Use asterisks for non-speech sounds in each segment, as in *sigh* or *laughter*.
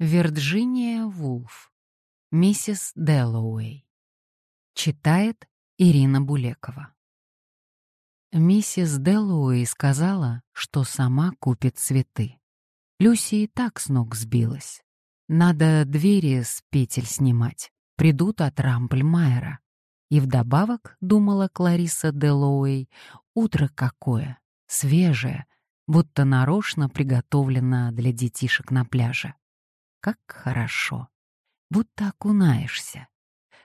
Вирджиния Вулф. Миссис Дэллоуэй. Читает Ирина Булекова. Миссис Дэллоуэй сказала, что сама купит цветы. Люси и так с ног сбилась. Надо двери с петель снимать. Придут от Рампльмайера. И вдобавок, думала Клариса Дэллоуэй, утро какое, свежее, будто нарочно приготовлено для детишек на пляже. Как хорошо. Будто окунаешься.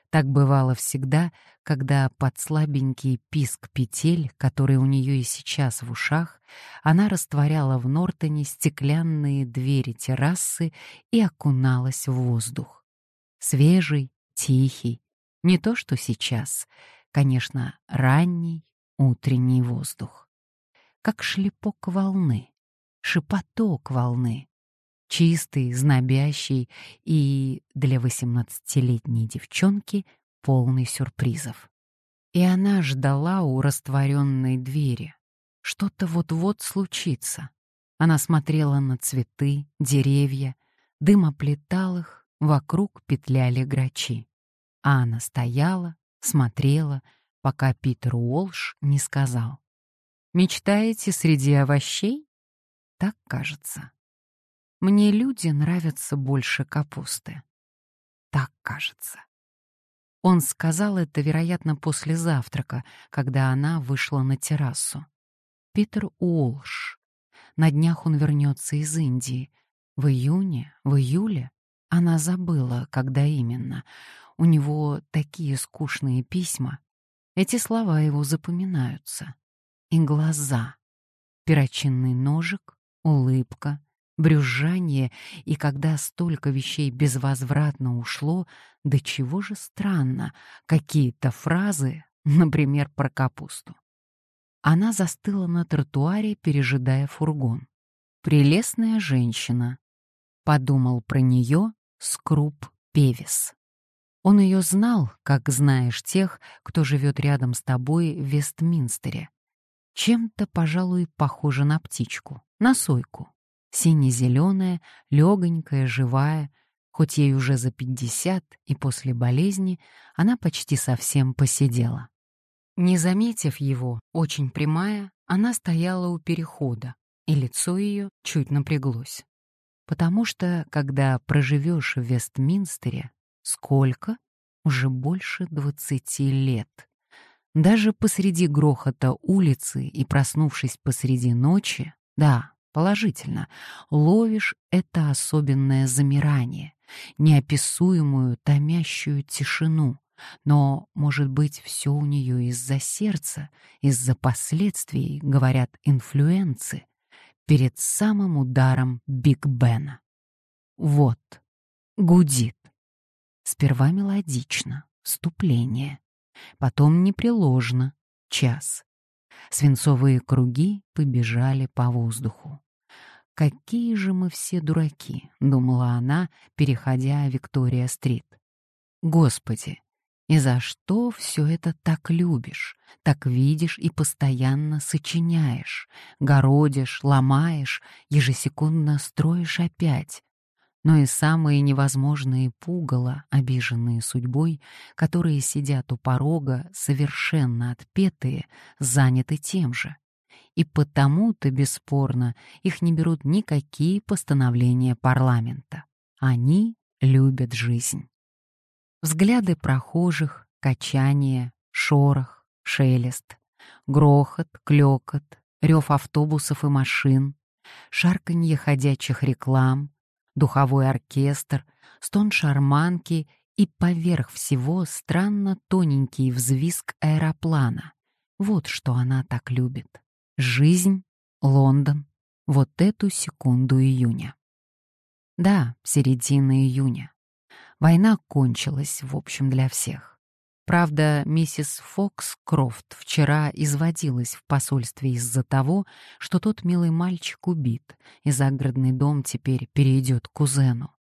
Так бывало всегда, когда под слабенький писк петель, который у нее и сейчас в ушах, она растворяла в Нортоне стеклянные двери террасы и окуналась в воздух. Свежий, тихий, не то что сейчас, конечно, ранний утренний воздух. Как шлепок волны, шепоток волны, чистый, знобящий и для восемнадцатилетней девчонки полный сюрпризов. И она ждала у растворенной двери. Что-то вот-вот случится. Она смотрела на цветы, деревья, дым оплетал их, вокруг петляли грачи. А она стояла, смотрела, пока Питер Уолш не сказал. «Мечтаете среди овощей?» Так кажется. Мне люди нравятся больше капусты. Так кажется. Он сказал это, вероятно, после завтрака, когда она вышла на террасу. Питер Уолш. На днях он вернется из Индии. В июне, в июле. Она забыла, когда именно. У него такие скучные письма. Эти слова его запоминаются. И глаза. Перочинный ножик, улыбка, брюзжание, и когда столько вещей безвозвратно ушло, до чего же странно, какие-то фразы, например, про капусту. Она застыла на тротуаре, пережидая фургон. «Прелестная женщина», — подумал про нее Скруп Певис. Он ее знал, как знаешь тех, кто живет рядом с тобой в Вестминстере. Чем-то, пожалуй, похоже на птичку, на сойку. Сине-зеленая, легонькая, живая, хоть ей уже за пятьдесят, и после болезни она почти совсем посидела. Не заметив его, очень прямая, она стояла у перехода, и лицо ее чуть напряглось. Потому что, когда проживешь в Вестминстере, сколько? Уже больше двадцати лет. Даже посреди грохота улицы и проснувшись посреди ночи, да, Положительно, ловишь это особенное замирание, неописуемую томящую тишину. Но, может быть, все у нее из-за сердца, из-за последствий, говорят инфлюенцы, перед самым ударом Биг Бена. Вот, гудит. Сперва мелодично, вступление, потом непреложно, час. Свинцовые круги побежали по воздуху. «Какие же мы все дураки», — думала она, переходя Виктория-стрит. «Господи, и за что все это так любишь, так видишь и постоянно сочиняешь, городишь, ломаешь, ежесекундно строишь опять, но и самые невозможные пугало, обиженные судьбой, которые сидят у порога, совершенно отпетые, заняты тем же. И потому-то, бесспорно, их не берут никакие постановления парламента. Они любят жизнь. Взгляды прохожих, качание, шорох, шелест, грохот, клёкот, рев автобусов и машин, шарканье ходячих реклам, духовой оркестр, стон шарманки и поверх всего странно тоненький взвизг аэроплана. Вот что она так любит. Жизнь, Лондон, вот эту секунду июня. Да, середина июня. Война кончилась, в общем, для всех. Правда, миссис Фокс Крофт вчера изводилась в посольстве из-за того, что тот милый мальчик убит, и загородный дом теперь перейдет к кузену.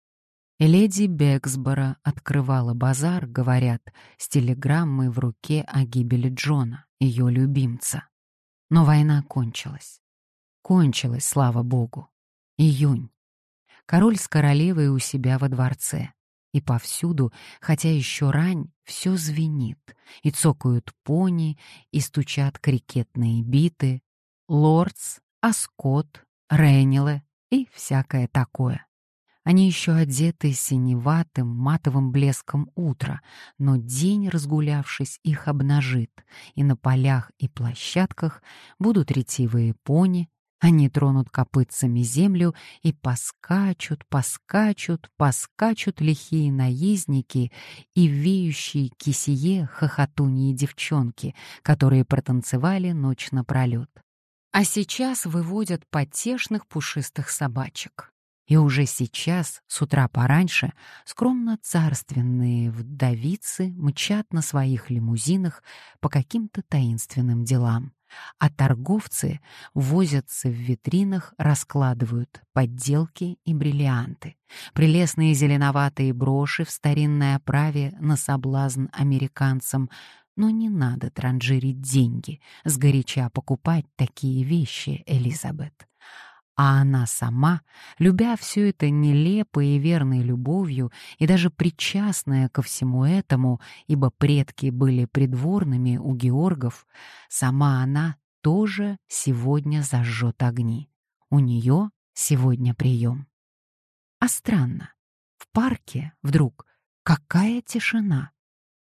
И леди Бексбора открывала базар, говорят, с телеграммой в руке о гибели Джона, ее любимца. Но война кончилась. Кончилась, слава богу. Июнь. Король с королевой у себя во дворце. И повсюду, хотя еще рань, все звенит, и цокают пони, и стучат крикетные биты, лордс, аскот, реннилы и всякое такое. Они еще одеты синеватым матовым блеском утра, но день, разгулявшись, их обнажит, и на полях и площадках будут ретивые пони, они тронут копытцами землю и поскачут, поскачут, поскачут лихие наездники и веющие кисие хохотуньи девчонки, которые протанцевали ночь напролет. А сейчас выводят потешных пушистых собачек. И уже сейчас, с утра пораньше, скромно царственные вдовицы мчат на своих лимузинах по каким-то таинственным делам, а торговцы возятся в витринах, раскладывают подделки и бриллианты, прелестные зеленоватые броши в старинной оправе на соблазн американцам, но не надо транжирить деньги, сгоряча покупать такие вещи, Элизабет. А она сама, любя все это нелепой и верной любовью и даже причастная ко всему этому, ибо предки были придворными у Георгов, сама она тоже сегодня зажжет огни. У нее сегодня прием. А странно, в парке вдруг какая тишина,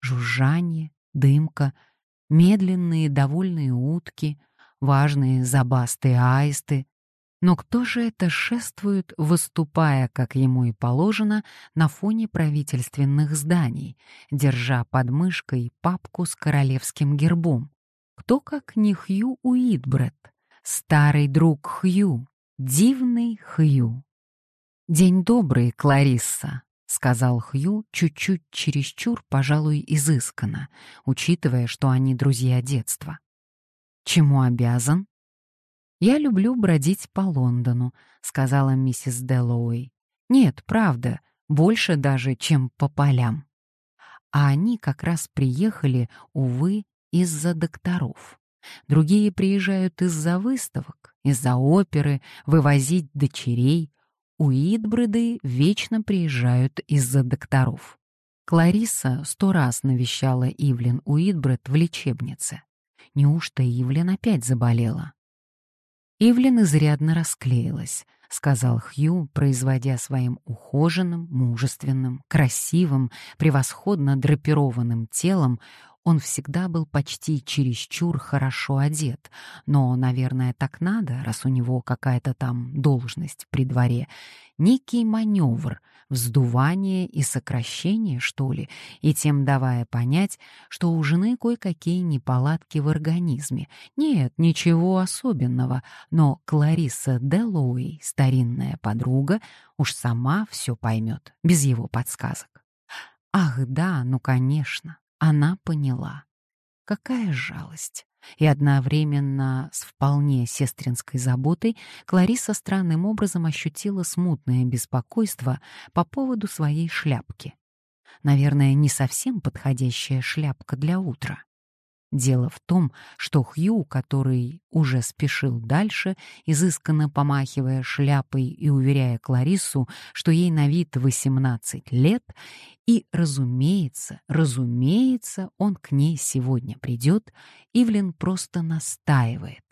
жужжание, дымка, медленные довольные утки, важные забастые аисты, но кто же это шествует, выступая, как ему и положено, на фоне правительственных зданий, держа под мышкой папку с королевским гербом? Кто, как не Хью Уитбред, старый друг Хью, дивный Хью? «День добрый, Кларисса», — сказал Хью чуть-чуть чересчур, пожалуй, изысканно, учитывая, что они друзья детства. «Чему обязан?» «Я люблю бродить по Лондону», — сказала миссис Дэллоуэй. «Нет, правда, больше даже, чем по полям». А они как раз приехали, увы, из-за докторов. Другие приезжают из-за выставок, из-за оперы, вывозить дочерей. Уитбреды вечно приезжают из-за докторов. Клариса сто раз навещала Ивлин Уитбред в лечебнице. Неужто Ивлин опять заболела? Ивлин изрядно расклеилась, сказал Хью, производя своим ухоженным, мужественным, красивым, превосходно драпированным телом он всегда был почти чересчур хорошо одет, но, наверное, так надо, раз у него какая-то там должность при дворе. Некий маневр, вздувание и сокращение, что ли, и тем давая понять, что у жены кое-какие неполадки в организме. Нет, ничего особенного, но Клариса Делоуи, старинная подруга, уж сама все поймет, без его подсказок. Ах да, ну конечно, она поняла. Какая жалость! И одновременно с вполне сестринской заботой Клариса странным образом ощутила смутное беспокойство по поводу своей шляпки. Наверное, не совсем подходящая шляпка для утра. Дело в том, что Хью, который уже спешил дальше, изысканно помахивая шляпой и уверяя Клариссу, что ей на вид 18 лет, и, разумеется, разумеется, он к ней сегодня придет, Ивлин просто настаивает.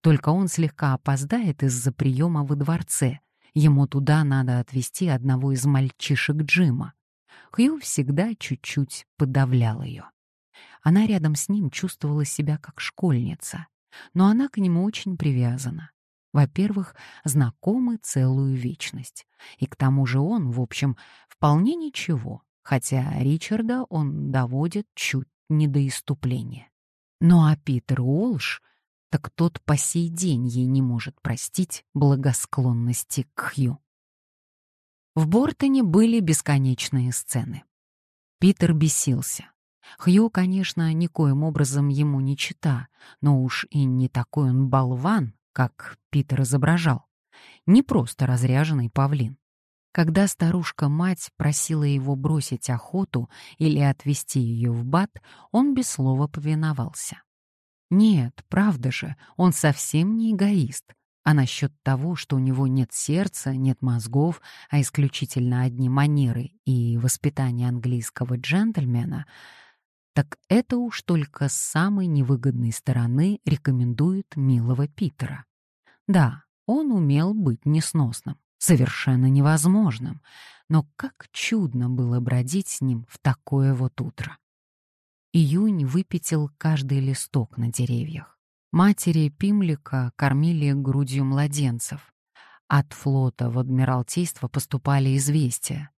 Только он слегка опоздает из-за приема во дворце. Ему туда надо отвезти одного из мальчишек Джима. Хью всегда чуть-чуть подавлял ее. Она рядом с ним чувствовала себя как школьница, но она к нему очень привязана. Во-первых, знакомы целую вечность. И к тому же он, в общем, вполне ничего, хотя Ричарда он доводит чуть не до иступления. Ну а Питер Уолш, так тот по сей день ей не может простить благосклонности к Хью. В Бортоне были бесконечные сцены. Питер бесился. Хью, конечно, никоим образом ему не чита, но уж и не такой он болван, как Питер изображал. Не просто разряженный павлин. Когда старушка-мать просила его бросить охоту или отвезти ее в бат, он без слова повиновался. Нет, правда же, он совсем не эгоист. А насчет того, что у него нет сердца, нет мозгов, а исключительно одни манеры и воспитание английского джентльмена, так это уж только с самой невыгодной стороны рекомендует милого Питера. Да, он умел быть несносным, совершенно невозможным, но как чудно было бродить с ним в такое вот утро. Июнь выпятил каждый листок на деревьях. Матери Пимлика кормили грудью младенцев. От флота в Адмиралтейство поступали известия.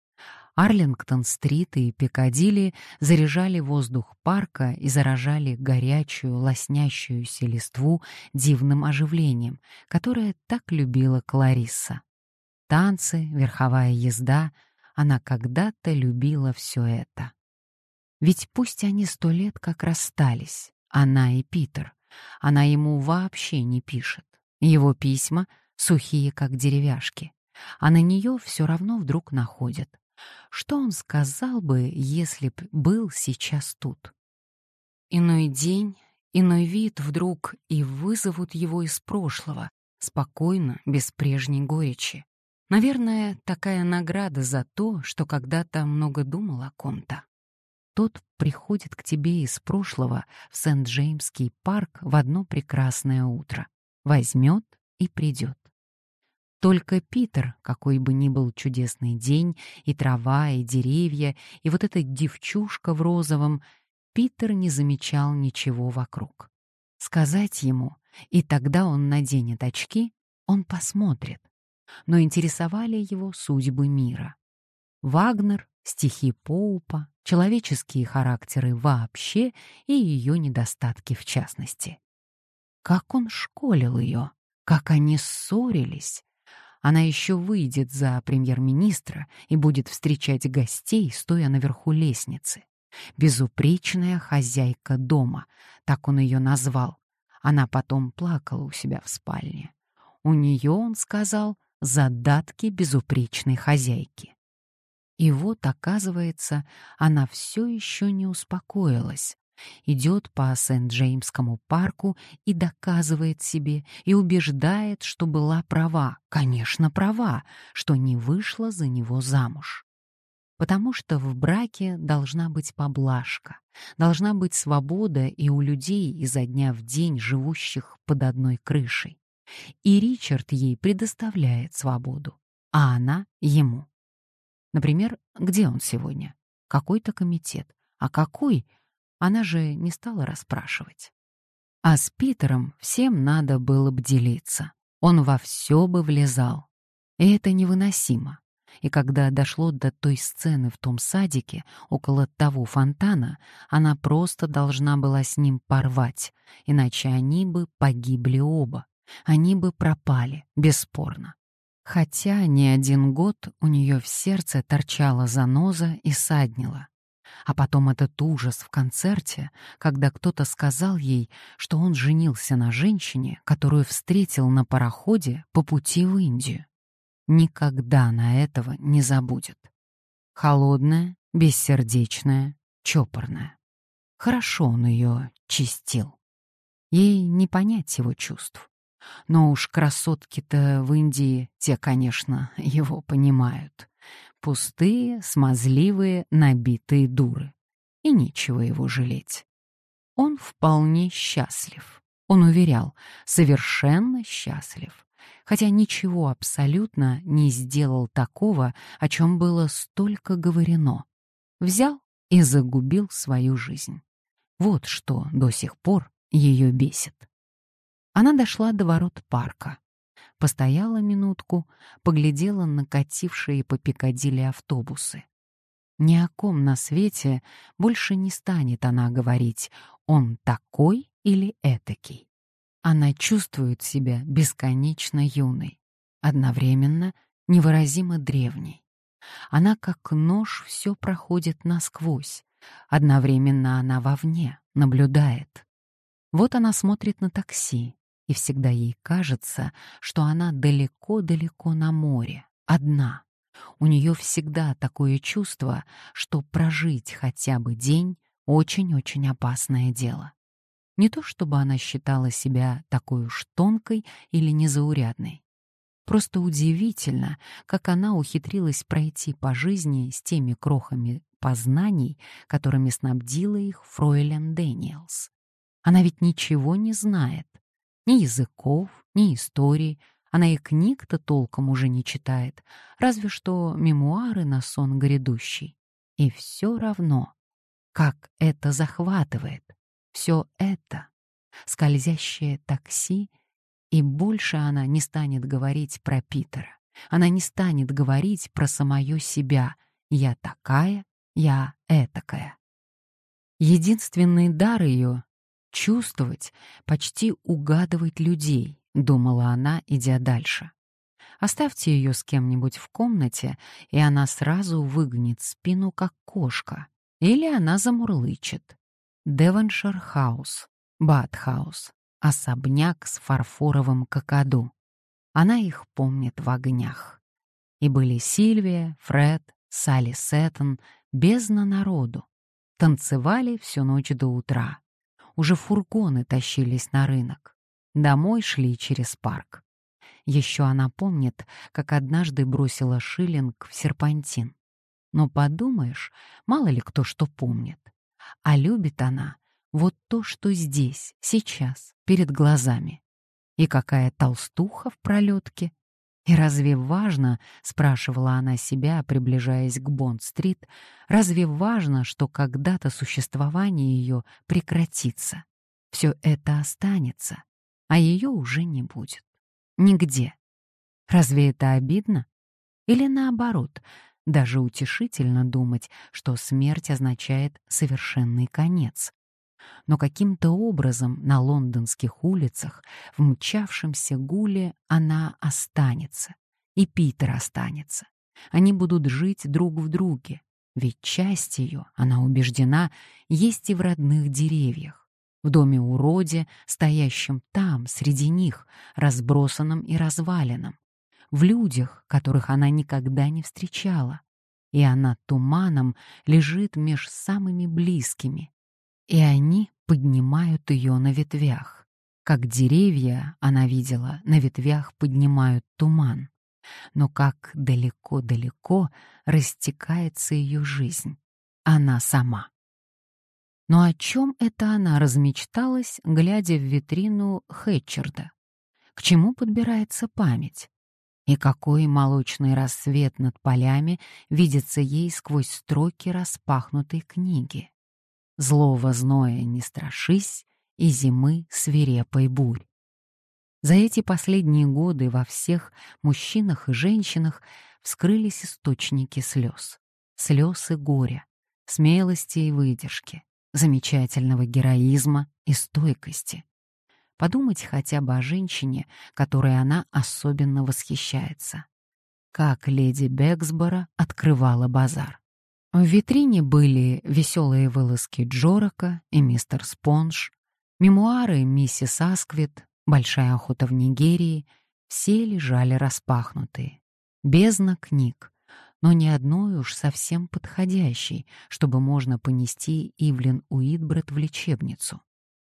Арлингтон-стрит и Пикадилли заряжали воздух парка и заражали горячую, лоснящуюся листву дивным оживлением, которое так любила Кларисса. Танцы, верховая езда — она когда-то любила все это. Ведь пусть они сто лет как расстались, она и Питер, она ему вообще не пишет. Его письма сухие, как деревяшки, а на нее все равно вдруг находят. Что он сказал бы, если б был сейчас тут? Иной день, иной вид вдруг и вызовут его из прошлого, спокойно, без прежней горечи. Наверное, такая награда за то, что когда-то много думал о ком-то тот приходит к тебе из прошлого в Сент-Джеймский парк в одно прекрасное утро, возьмет и придет. Только Питер, какой бы ни был чудесный день, и трава, и деревья, и вот эта девчушка в розовом, Питер не замечал ничего вокруг. Сказать ему, и тогда он наденет очки, он посмотрит. Но интересовали его судьбы мира. Вагнер, стихи Поупа, человеческие характеры вообще и ее недостатки в частности. Как он школил ее, как они ссорились. Она еще выйдет за премьер-министра и будет встречать гостей, стоя наверху лестницы. Безупречная хозяйка дома, так он ее назвал. Она потом плакала у себя в спальне. У нее, он сказал, задатки безупречной хозяйки. И вот, оказывается, она все еще не успокоилась. Идет по Сент-Джеймскому парку и доказывает себе, и убеждает, что была права, конечно, права, что не вышла за него замуж. Потому что в браке должна быть поблажка, должна быть свобода и у людей изо дня в день живущих под одной крышей. И Ричард ей предоставляет свободу, а она — ему. Например, где он сегодня? Какой-то комитет. А какой? Она же не стала расспрашивать. А с Питером всем надо было б делиться. Он во все бы влезал. И это невыносимо. И когда дошло до той сцены в том садике, около того фонтана, она просто должна была с ним порвать, иначе они бы погибли оба. Они бы пропали, бесспорно. Хотя не один год у нее в сердце торчала заноза и саднила. А потом этот ужас в концерте, когда кто-то сказал ей, что он женился на женщине, которую встретил на пароходе по пути в Индию. Никогда она этого не забудет. Холодная, бессердечная, чопорная. Хорошо он ее чистил. Ей не понять его чувств. Но уж красотки-то в Индии, те, конечно, *laughs* его понимают. Пустые, смазливые, набитые дуры. И нечего его жалеть. Он вполне счастлив. Он уверял, совершенно счастлив. Хотя ничего абсолютно не сделал такого, о чем было столько говорено. Взял и загубил свою жизнь. Вот что до сих пор ее бесит. Она дошла до ворот парка. Постояла минутку, поглядела на катившие по Пикадилли автобусы. Ни о ком на свете больше не станет она говорить «он такой или этакий». Она чувствует себя бесконечно юной, одновременно невыразимо древней. Она как нож все проходит насквозь, одновременно она вовне, наблюдает. Вот она смотрит на такси, и всегда ей кажется, что она далеко-далеко на море, одна. У нее всегда такое чувство, что прожить хотя бы день — очень-очень опасное дело. Не то чтобы она считала себя такой уж тонкой или незаурядной. Просто удивительно, как она ухитрилась пройти по жизни с теми крохами познаний, которыми снабдила их Фройлен Дэниелс. Она ведь ничего не знает. Ни языков, ни истории. Она и книг-то толком уже не читает, разве что мемуары на сон грядущий. И все равно, как это захватывает, все это, скользящее такси, и больше она не станет говорить про Питера. Она не станет говорить про самое себя. Я такая, я этакая. Единственный дар ее — чувствовать, почти угадывать людей, думала она, идя дальше. Оставьте ее с кем-нибудь в комнате, и она сразу выгнет спину, как кошка. Или она замурлычет. Девоншир Хаус, Батхаус, особняк с фарфоровым кокоду. Она их помнит в огнях. И были Сильвия, Фред, Салли Сеттон, бездна народу. Танцевали всю ночь до утра. Уже фургоны тащились на рынок. Домой шли через парк. Еще она помнит, как однажды бросила шиллинг в серпантин. Но подумаешь, мало ли кто что помнит. А любит она вот то, что здесь, сейчас, перед глазами. И какая толстуха в пролетке. И разве важно, спрашивала она себя, приближаясь к Бонд-стрит, разве важно, что когда-то существование ее прекратится? Все это останется, а ее уже не будет. Нигде. Разве это обидно? Или наоборот, даже утешительно думать, что смерть означает совершенный конец. Но каким-то образом на лондонских улицах в мчавшемся гуле она останется, и Питер останется. Они будут жить друг в друге, ведь часть ее, она убеждена, есть и в родных деревьях, в доме уроде, стоящем там, среди них, разбросанном и разваленном, в людях, которых она никогда не встречала. И она туманом лежит меж самыми близкими. И они поднимают ее на ветвях. Как деревья, она видела, на ветвях поднимают туман. Но как далеко-далеко растекается ее жизнь. Она сама. Но о чем это она размечталась, глядя в витрину Хэтчерда? К чему подбирается память? И какой молочный рассвет над полями видится ей сквозь строки распахнутой книги. Злого зноя не страшись, и зимы свирепой бурь. За эти последние годы во всех мужчинах и женщинах вскрылись источники слез. Слез и горя, смелости и выдержки, замечательного героизма и стойкости. Подумать хотя бы о женщине, которой она особенно восхищается. Как леди Бексбора открывала базар. В витрине были веселые вылазки Джорака и мистер Спонж, мемуары миссис Асквит, большая охота в Нигерии, все лежали распахнутые. Бездна книг, но ни одной уж совсем подходящей, чтобы можно понести Ивлин Уитбред в лечебницу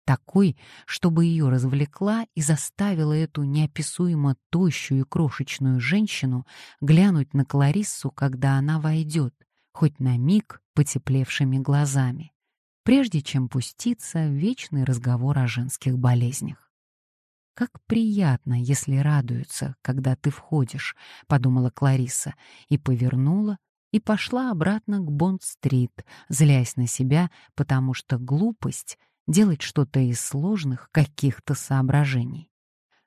такой, чтобы ее развлекла и заставила эту неописуемо тощую и крошечную женщину глянуть на Клариссу, когда она войдет, хоть на миг потеплевшими глазами, прежде чем пуститься в вечный разговор о женских болезнях. «Как приятно, если радуются, когда ты входишь», — подумала Кларисса и повернула, и пошла обратно к Бонд-стрит, злясь на себя, потому что глупость — делать что-то из сложных каких-то соображений.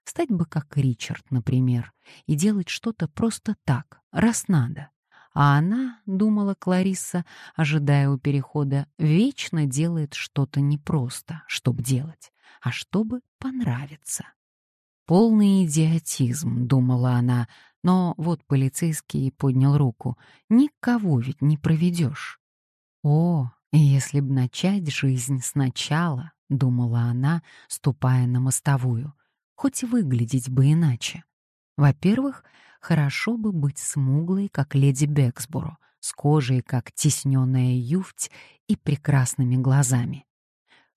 Стать бы как Ричард, например, и делать что-то просто так, раз надо. А она, думала Кларисса, ожидая у перехода, вечно делает что-то не просто, чтоб делать, а чтобы понравиться. Полный идиотизм, думала она, но вот полицейский поднял руку. Никого ведь не проведешь. О, если б начать жизнь сначала, думала она, ступая на мостовую, хоть выглядеть бы иначе. Во-первых, хорошо бы быть смуглой, как леди Бексборо, с кожей, как тесненная юфть и прекрасными глазами.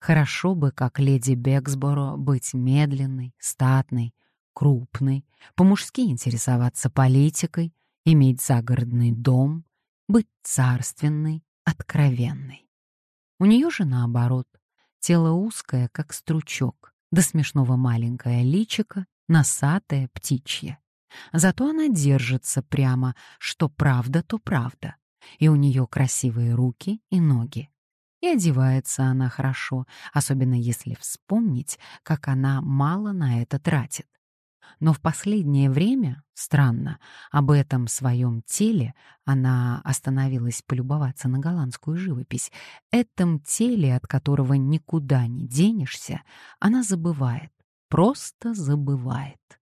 Хорошо бы, как леди Бексборо, быть медленной, статной, крупной, по-мужски интересоваться политикой, иметь загородный дом, быть царственной, откровенной. У нее же наоборот, тело узкое, как стручок, до смешного маленькое личико, носатое, птичье. Зато она держится прямо, что правда, то правда. И у нее красивые руки и ноги. И одевается она хорошо, особенно если вспомнить, как она мало на это тратит. Но в последнее время, странно, об этом своем теле она остановилась полюбоваться на голландскую живопись. Этом теле, от которого никуда не денешься, она забывает, просто забывает.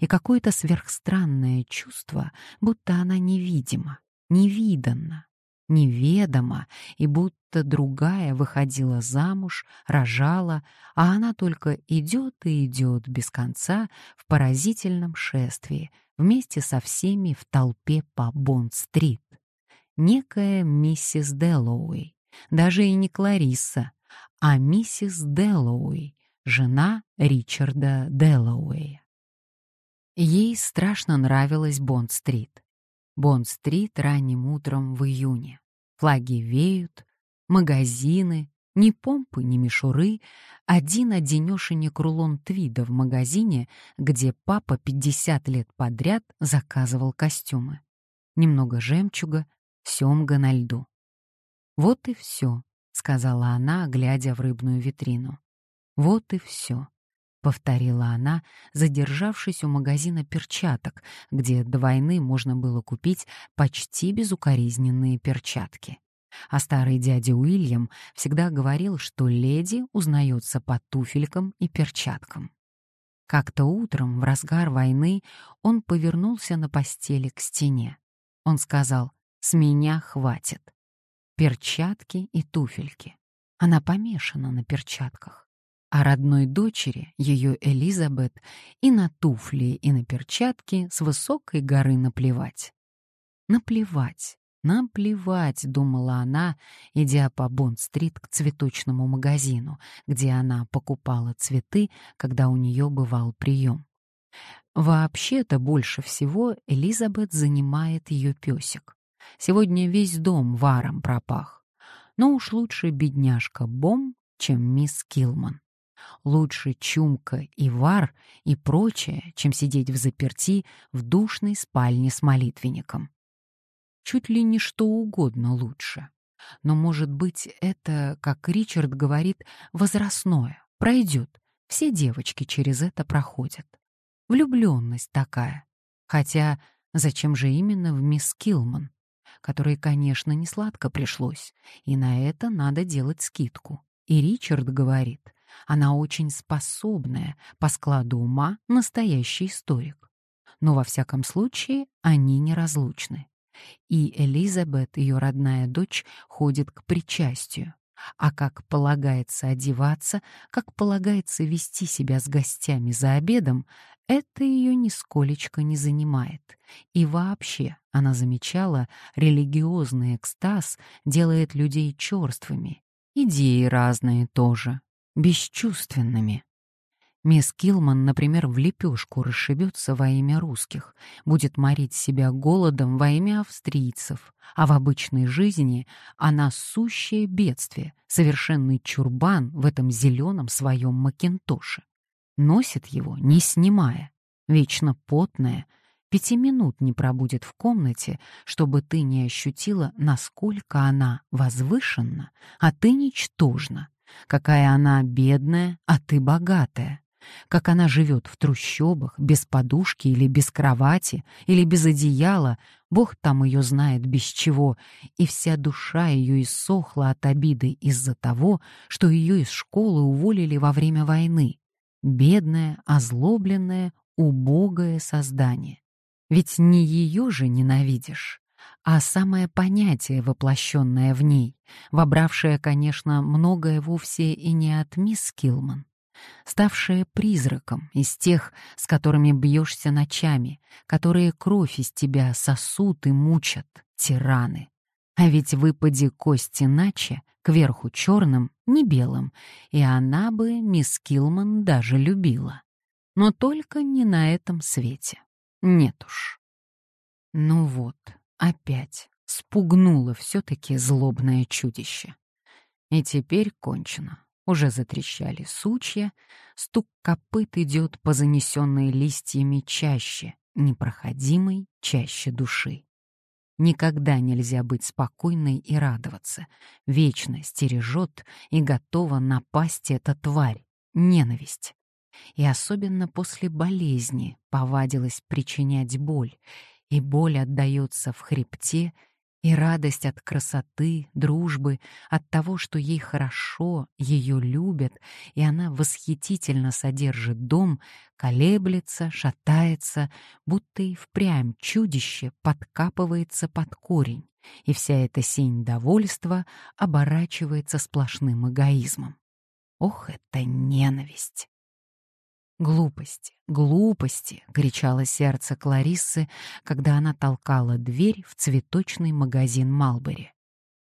И какое-то сверхстранное чувство, будто она невидима, невиданна, неведома, и будто другая выходила замуж, рожала, а она только идет и идет без конца в поразительном шествии вместе со всеми в толпе по Бонд-стрит. Некая миссис Дэллоуэй, даже и не Кларисса, а миссис Дэллоуэй, жена Ричарда Дэллоуэя. Ей страшно нравилась Бонд-стрит. Бонд-стрит ранним утром в июне. Флаги веют, магазины, ни помпы, ни мишуры, один-одинешенек рулон твида в магазине, где папа 50 лет подряд заказывал костюмы. Немного жемчуга, семга на льду. «Вот и все», — сказала она, глядя в рыбную витрину. «Вот и все. — повторила она, задержавшись у магазина перчаток, где до войны можно было купить почти безукоризненные перчатки. А старый дядя Уильям всегда говорил, что леди узнается по туфелькам и перчаткам. Как-то утром, в разгар войны, он повернулся на постели к стене. Он сказал «С меня хватит». Перчатки и туфельки. Она помешана на перчатках а родной дочери, ее Элизабет, и на туфли, и на перчатки с высокой горы наплевать. Наплевать, наплевать, думала она, идя по Бонд-стрит к цветочному магазину, где она покупала цветы, когда у нее бывал прием. Вообще-то больше всего Элизабет занимает ее песик. Сегодня весь дом варом пропах. Но уж лучше бедняжка Бом, чем мисс Килман. Лучше чумка и вар и прочее, чем сидеть в заперти в душной спальне с молитвенником. Чуть ли не что угодно лучше. Но, может быть, это, как Ричард говорит, возрастное, пройдет. Все девочки через это проходят. Влюбленность такая. Хотя зачем же именно в мисс Килман? которой, конечно, не сладко пришлось, и на это надо делать скидку. И Ричард говорит, она очень способная, по складу ума настоящий историк. Но во всяком случае они неразлучны. И Элизабет, ее родная дочь, ходит к причастию. А как полагается одеваться, как полагается вести себя с гостями за обедом, это ее нисколечко не занимает. И вообще, она замечала, религиозный экстаз делает людей черствыми. Идеи разные тоже бесчувственными. Мисс Килман, например, в лепешку расшибется во имя русских, будет морить себя голодом во имя австрийцев, а в обычной жизни она сущее бедствие, совершенный чурбан в этом зеленом своем макинтоше. Носит его, не снимая, вечно потная, пяти минут не пробудет в комнате, чтобы ты не ощутила, насколько она возвышенна, а ты ничтожна, какая она бедная, а ты богатая, как она живет в трущобах, без подушки или без кровати, или без одеяла, Бог там ее знает без чего, и вся душа ее иссохла от обиды из-за того, что ее из школы уволили во время войны. Бедное, озлобленное, убогое создание. Ведь не ее же ненавидишь, а самое понятие, воплощенное в ней, вобравшее, конечно, многое вовсе и не от мисс Килман, ставшее призраком из тех, с которыми бьешься ночами, которые кровь из тебя сосут и мучат, тираны. А ведь выпади кость иначе, кверху черным, не белым, и она бы мисс Килман даже любила. Но только не на этом свете. Нет уж. Ну вот, опять спугнуло все-таки злобное чудище. И теперь кончено. Уже затрещали сучья, стук копыт идет по занесенной листьями чаще, непроходимой чаще души. Никогда нельзя быть спокойной и радоваться. Вечно стережет и готова напасть эта тварь — ненависть. И особенно после болезни повадилась причинять боль, и боль отдается в хребте — и радость от красоты, дружбы, от того, что ей хорошо, ее любят, и она восхитительно содержит дом, колеблется, шатается, будто и впрямь чудище подкапывается под корень, и вся эта сень довольства оборачивается сплошным эгоизмом. Ох, это ненависть! «Глупости, глупости!» — кричало сердце Клариссы, когда она толкала дверь в цветочный магазин Малбери.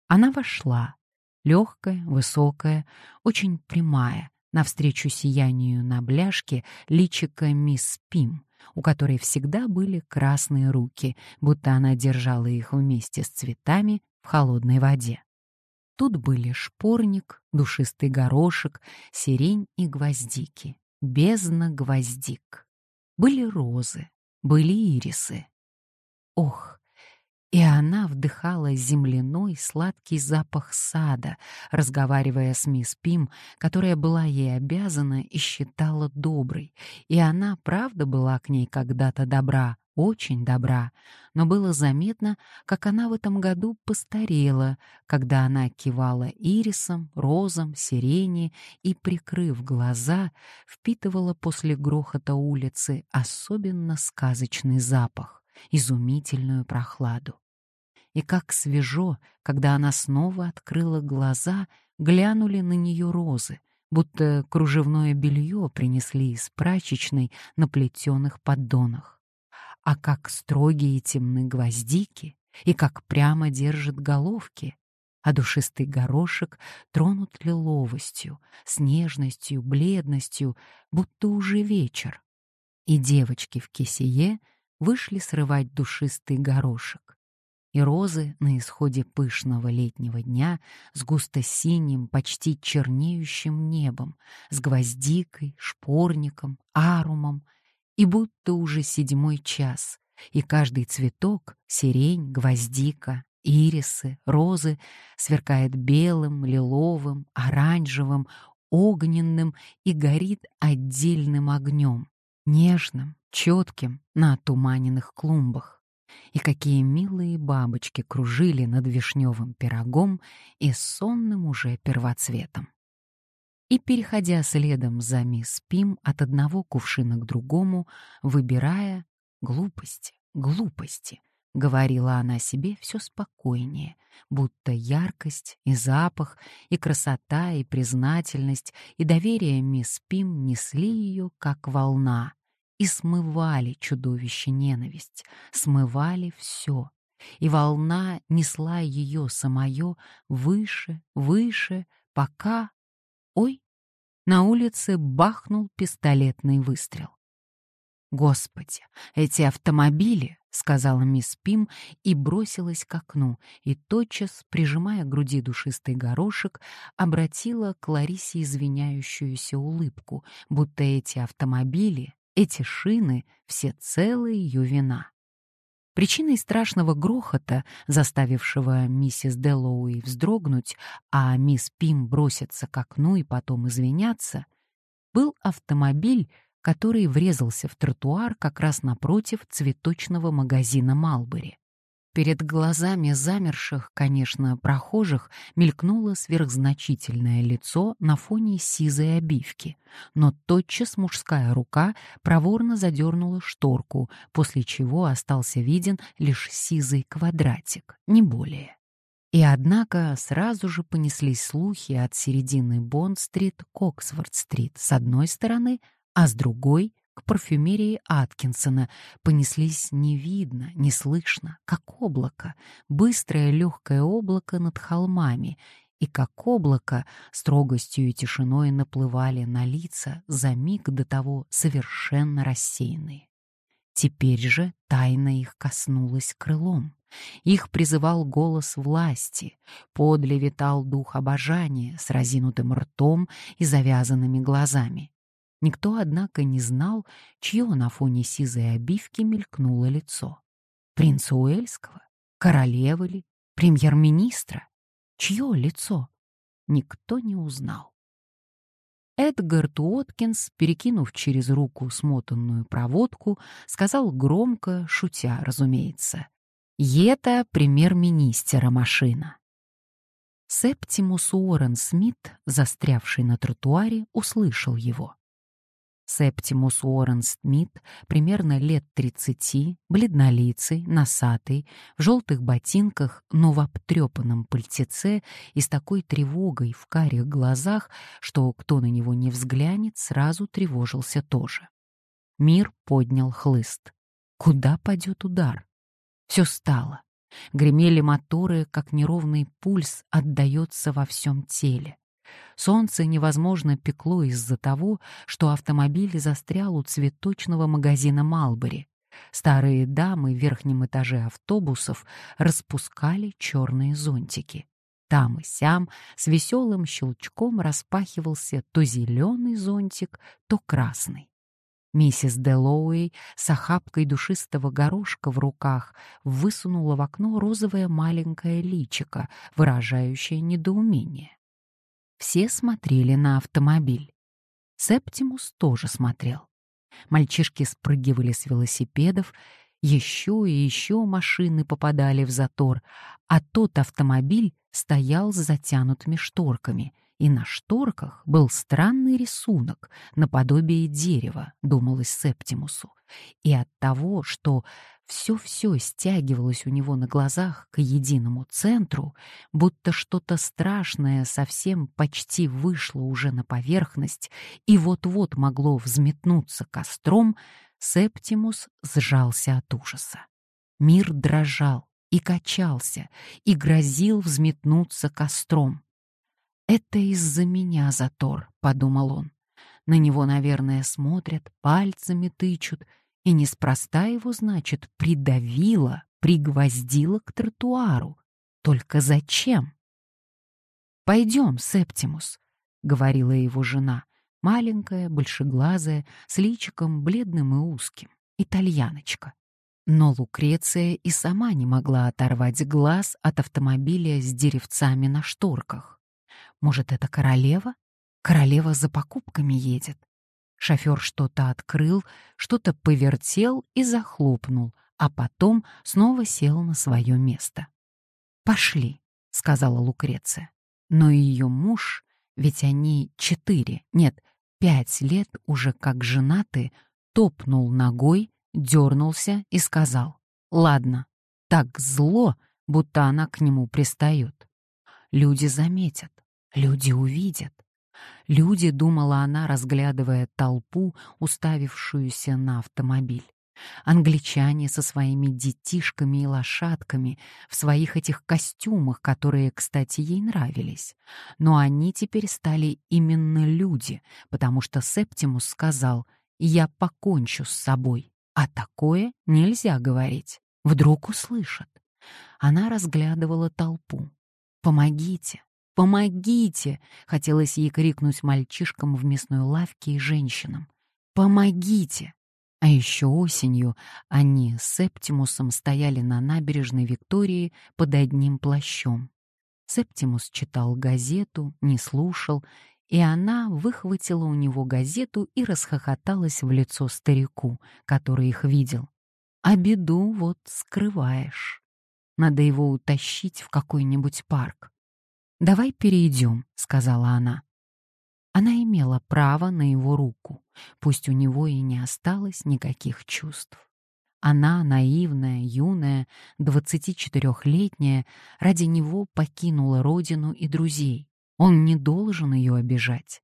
Она вошла, легкая, высокая, очень прямая, навстречу сиянию на бляшке личика мисс Пим, у которой всегда были красные руки, будто она держала их вместе с цветами в холодной воде. Тут были шпорник, душистый горошек, сирень и гвоздики бездна гвоздик. Были розы, были ирисы. Ох, и она вдыхала земляной сладкий запах сада, разговаривая с мисс Пим, которая была ей обязана и считала доброй, и она, правда, была к ней когда-то добра, очень добра, но было заметно, как она в этом году постарела, когда она кивала ирисом, розам, сирени и, прикрыв глаза, впитывала после грохота улицы особенно сказочный запах, изумительную прохладу. И как свежо, когда она снова открыла глаза, глянули на нее розы, будто кружевное белье принесли из прачечной на плетеных поддонах а как строгие темны гвоздики и как прямо держит головки, а душистый горошек тронут лиловостью, с нежностью, бледностью, будто уже вечер. И девочки в кисее вышли срывать душистый горошек. И розы на исходе пышного летнего дня с густо-синим, почти чернеющим небом, с гвоздикой, шпорником, арумом — и будто уже седьмой час, и каждый цветок — сирень, гвоздика, ирисы, розы — сверкает белым, лиловым, оранжевым, огненным и горит отдельным огнем, нежным, четким на туманенных клумбах. И какие милые бабочки кружили над вишневым пирогом и сонным уже первоцветом и, переходя следом за мисс Пим от одного кувшина к другому, выбирая глупости, глупости, говорила она себе все спокойнее, будто яркость и запах, и красота, и признательность, и доверие мисс Пим несли ее, как волна, и смывали чудовище ненависть, смывали все. И волна несла ее самое выше, выше, пока Ой, на улице бахнул пистолетный выстрел. «Господи, эти автомобили!» — сказала мисс Пим и бросилась к окну, и тотчас, прижимая к груди душистый горошек, обратила к Ларисе извиняющуюся улыбку, будто эти автомобили, эти шины — все целая ее вина. Причиной страшного грохота, заставившего миссис Дэллоуи вздрогнуть, а мисс Пим броситься к окну и потом извиняться, был автомобиль, который врезался в тротуар как раз напротив цветочного магазина Малбери. Перед глазами замерших, конечно, прохожих мелькнуло сверхзначительное лицо на фоне сизой обивки, но тотчас мужская рука проворно задернула шторку, после чего остался виден лишь сизый квадратик, не более. И однако сразу же понеслись слухи от середины Бонд-стрит к Оксфорд-стрит с одной стороны, а с другой — к парфюмерии Аткинсона, понеслись не видно, не слышно, как облако, быстрое легкое облако над холмами, и как облако строгостью и тишиной наплывали на лица за миг до того совершенно рассеянные. Теперь же тайна их коснулась крылом. Их призывал голос власти, подле витал дух обожания с разинутым ртом и завязанными глазами. Никто, однако, не знал, чье на фоне сизой обивки мелькнуло лицо. Принца Уэльского? Королевы ли? Премьер-министра? Чье лицо? Никто не узнал. Эдгард Уоткинс, перекинув через руку смотанную проводку, сказал громко, шутя, разумеется. «Ета премьер-министера машина». Септимус Уоррен Смит, застрявший на тротуаре, услышал его. Септимус Уоррен Смит, примерно лет 30, бледнолицый, носатый, в желтых ботинках, но в обтрепанном пальтеце и с такой тревогой в карих глазах, что кто на него не взглянет, сразу тревожился тоже. Мир поднял хлыст. Куда падет удар? Все стало. Гремели моторы, как неровный пульс отдается во всем теле. Солнце невозможно пекло из-за того, что автомобиль застрял у цветочного магазина «Малбери». Старые дамы в верхнем этаже автобусов распускали черные зонтики. Там и сям с веселым щелчком распахивался то зеленый зонтик, то красный. Миссис Делоуэй с охапкой душистого горошка в руках высунула в окно розовое маленькое личико, выражающее недоумение. Все смотрели на автомобиль. Септимус тоже смотрел. Мальчишки спрыгивали с велосипедов, еще и еще машины попадали в затор, а тот автомобиль стоял с затянутыми шторками, и на шторках был странный рисунок, наподобие дерева, думалось Септимусу. И от того, что все-все стягивалось у него на глазах к единому центру, будто что-то страшное совсем почти вышло уже на поверхность и вот-вот могло взметнуться костром, Септимус сжался от ужаса. Мир дрожал и качался, и грозил взметнуться костром. «Это из-за меня затор», — подумал он. На него, наверное, смотрят, пальцами тычут — и неспроста его, значит, придавило, пригвоздило к тротуару. Только зачем? «Пойдем, Септимус», — говорила его жена, маленькая, большеглазая, с личиком бледным и узким, итальяночка. Но Лукреция и сама не могла оторвать глаз от автомобиля с деревцами на шторках. Может, это королева? Королева за покупками едет. Шофер что-то открыл, что-то повертел и захлопнул, а потом снова сел на свое место. «Пошли», — сказала Лукреция. Но ее муж, ведь они четыре, нет, пять лет уже как женаты, топнул ногой, дернулся и сказал, «Ладно, так зло, будто она к нему пристает. Люди заметят, люди увидят. Люди, думала она, разглядывая толпу, уставившуюся на автомобиль. Англичане со своими детишками и лошадками в своих этих костюмах, которые, кстати, ей нравились. Но они теперь стали именно люди, потому что Септимус сказал «Я покончу с собой». А такое нельзя говорить. Вдруг услышат. Она разглядывала толпу. «Помогите! «Помогите!» — хотелось ей крикнуть мальчишкам в мясной лавке и женщинам. «Помогите!» А еще осенью они с Септимусом стояли на набережной Виктории под одним плащом. Септимус читал газету, не слушал, и она выхватила у него газету и расхохоталась в лицо старику, который их видел. А беду вот скрываешь. Надо его утащить в какой-нибудь парк. «Давай перейдем», — сказала она. Она имела право на его руку, пусть у него и не осталось никаких чувств. Она, наивная, юная, 24-летняя, ради него покинула родину и друзей. Он не должен ее обижать.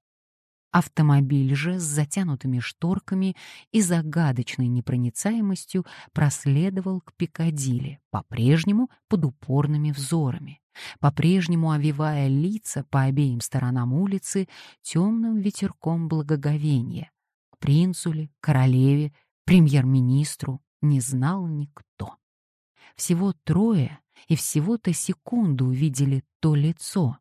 Автомобиль же с затянутыми шторками и загадочной непроницаемостью проследовал к Пикадилли, по-прежнему под упорными взорами, по-прежнему овивая лица по обеим сторонам улицы темным ветерком благоговения. К принцу ли, королеве, премьер-министру не знал никто. Всего трое и всего-то секунду увидели то лицо,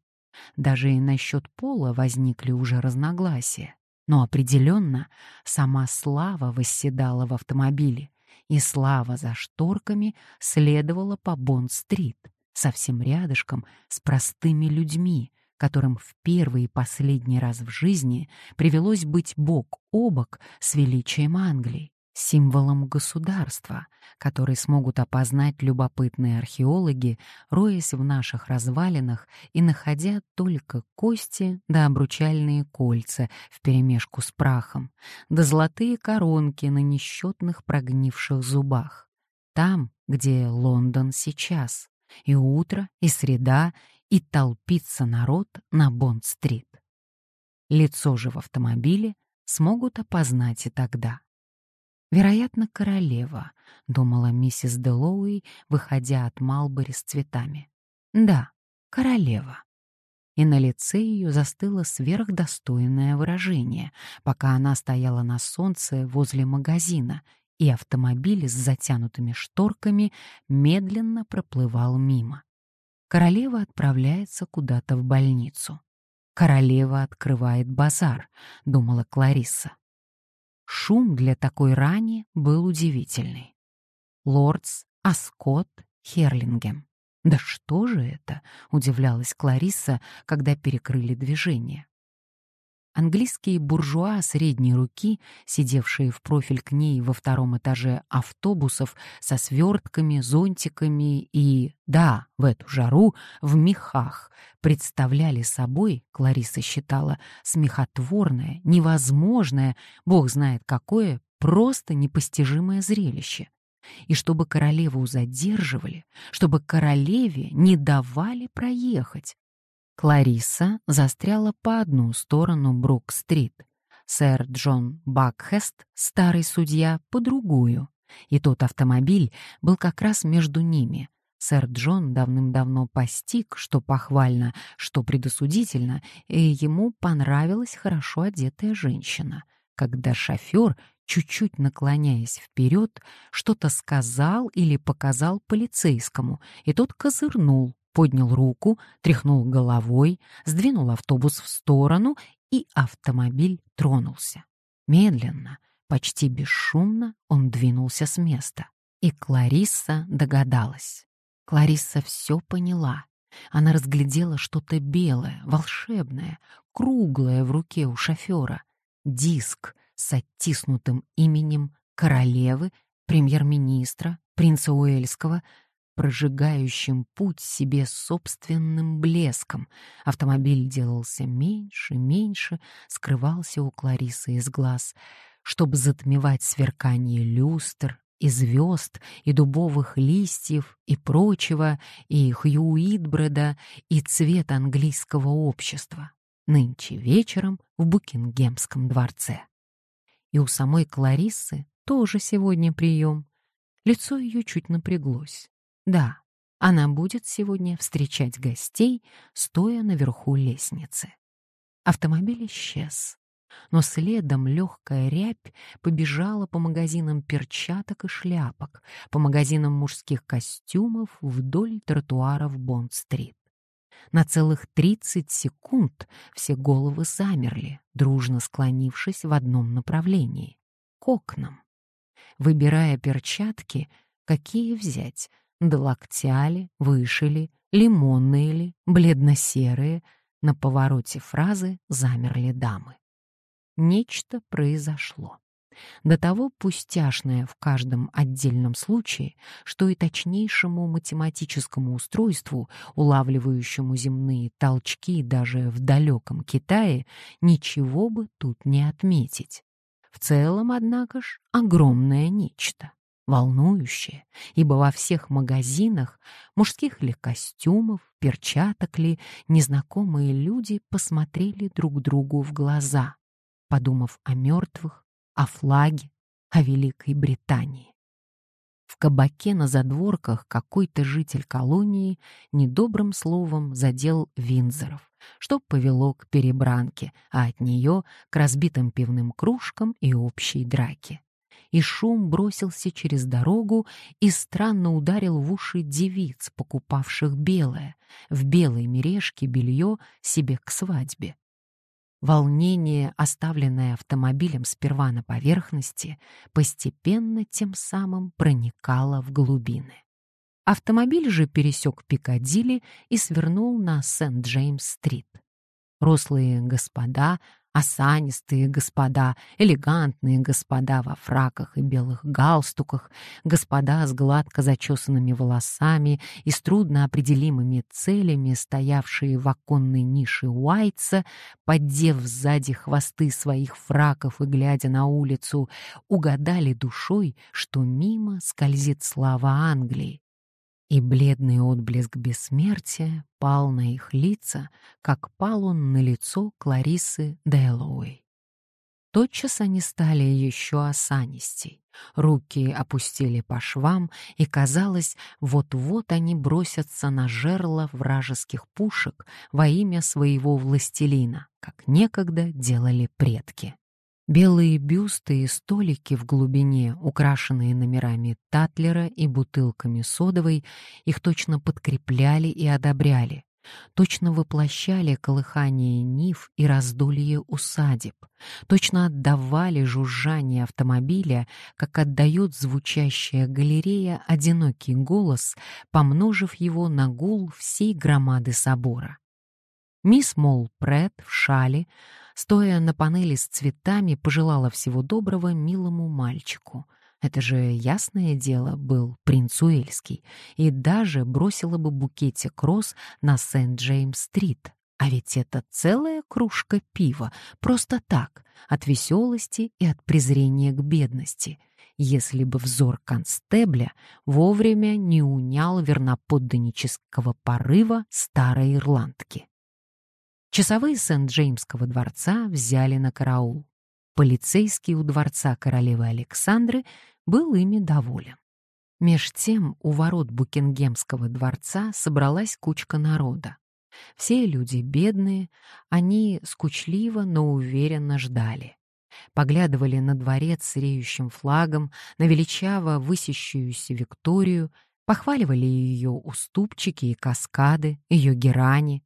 даже и насчет пола возникли уже разногласия. Но определенно сама слава восседала в автомобиле, и слава за шторками следовала по Бонд-стрит, совсем рядышком с простыми людьми, которым в первый и последний раз в жизни привелось быть бок о бок с величием Англии символом государства, который смогут опознать любопытные археологи, роясь в наших развалинах и находя только кости да обручальные кольца вперемешку с прахом, да золотые коронки на несчетных прогнивших зубах. Там, где Лондон сейчас, и утро, и среда, и толпится народ на Бонд-стрит. Лицо же в автомобиле смогут опознать и тогда. Вероятно, королева, думала миссис Делоуи, выходя от Малбери с цветами. Да, королева. И на лице ее застыло сверхдостойное выражение, пока она стояла на солнце возле магазина, и автомобиль с затянутыми шторками медленно проплывал мимо. Королева отправляется куда-то в больницу. Королева открывает базар, думала Кларисса. Шум для такой рани был удивительный. Лордс, Аскот, Херлингем. Да что же это? удивлялась Кларисса, когда перекрыли движение. Английские буржуа средней руки, сидевшие в профиль к ней во втором этаже автобусов со свертками, зонтиками и, да, в эту жару, в мехах, представляли собой, Клариса считала, смехотворное, невозможное, бог знает какое, просто непостижимое зрелище. И чтобы королеву задерживали, чтобы королеве не давали проехать. Клариса застряла по одну сторону Брук-стрит, сэр Джон Бакхест, старый судья, по другую, и тот автомобиль был как раз между ними. Сэр Джон давным-давно постиг, что похвально, что предосудительно, и ему понравилась хорошо одетая женщина, когда шофер, чуть-чуть наклоняясь вперед, что-то сказал или показал полицейскому, и тот козырнул, поднял руку, тряхнул головой, сдвинул автобус в сторону, и автомобиль тронулся. Медленно, почти бесшумно он двинулся с места. И Кларисса догадалась. Кларисса все поняла. Она разглядела что-то белое, волшебное, круглое в руке у шофера. Диск с оттиснутым именем королевы, премьер-министра, принца Уэльского, прожигающим путь себе собственным блеском. Автомобиль делался меньше, меньше, скрывался у Кларисы из глаз, чтобы затмевать сверкание люстр, и звезд, и дубовых листьев, и прочего, и Хью Идбреда, и цвет английского общества. Нынче вечером в Букингемском дворце. И у самой Клариссы тоже сегодня прием. Лицо ее чуть напряглось. Да, она будет сегодня встречать гостей, стоя наверху лестницы. Автомобиль исчез, но следом легкая рябь побежала по магазинам перчаток и шляпок, по магазинам мужских костюмов вдоль тротуаров Бонд-стрит. На целых 30 секунд все головы замерли, дружно склонившись в одном направлении — к окнам. Выбирая перчатки, какие взять — до локтя ли, выше ли, лимонные ли, бледно-серые, на повороте фразы замерли дамы. Нечто произошло. До того пустяшное в каждом отдельном случае, что и точнейшему математическому устройству, улавливающему земные толчки даже в далеком Китае, ничего бы тут не отметить. В целом, однако ж, огромное нечто волнующее, ибо во всех магазинах, мужских ли костюмов, перчаток ли, незнакомые люди посмотрели друг другу в глаза. подумав о мертвых, о флаге, о Великой Британии. В кабаке на задворках какой-то житель колонии недобрым словом задел Винзоров, что повело к перебранке, а от нее к разбитым пивным кружкам и общей драке. И шум бросился через дорогу и странно ударил в уши девиц, покупавших белое, в белой мережке белье себе к свадьбе. Волнение, оставленное автомобилем сперва на поверхности, постепенно тем самым проникало в глубины. Автомобиль же пересек Пикадилли и свернул на Сент-Джеймс-стрит. Рослые господа осанистые господа, элегантные господа во фраках и белых галстуках, господа с гладко зачесанными волосами и с трудно определимыми целями, стоявшие в оконной нише Уайтса, поддев сзади хвосты своих фраков и глядя на улицу, угадали душой, что мимо скользит слава Англии, и бледный отблеск бессмертия пал на их лица, как пал он на лицо Кларисы Дэллоуэй. Тотчас они стали еще осанистей. Руки опустили по швам, и, казалось, вот-вот они бросятся на жерло вражеских пушек во имя своего властелина, как некогда делали предки. Белые бюсты и столики в глубине, украшенные номерами Татлера и бутылками содовой, их точно подкрепляли и одобряли, точно воплощали колыхание нив и раздолье усадеб, точно отдавали жужжание автомобиля, как отдает звучащая галерея одинокий голос, помножив его на гул всей громады собора. Мисс Молл Прет в шале стоя на панели с цветами, пожелала всего доброго милому мальчику. Это же, ясное дело, был принц Уэльский, и даже бросила бы букетик роз на Сент-Джеймс-стрит. А ведь это целая кружка пива, просто так, от веселости и от презрения к бедности, если бы взор констебля вовремя не унял верноподданнического порыва старой ирландки. Часовые Сент-Джеймского дворца взяли на караул. Полицейский у дворца королевы Александры был ими доволен. Меж тем у ворот Букингемского дворца собралась кучка народа. Все люди бедные, они скучливо, но уверенно ждали. Поглядывали на дворец с реющим флагом, на величаво высящуюся Викторию, похваливали ее уступчики и каскады, ее герани,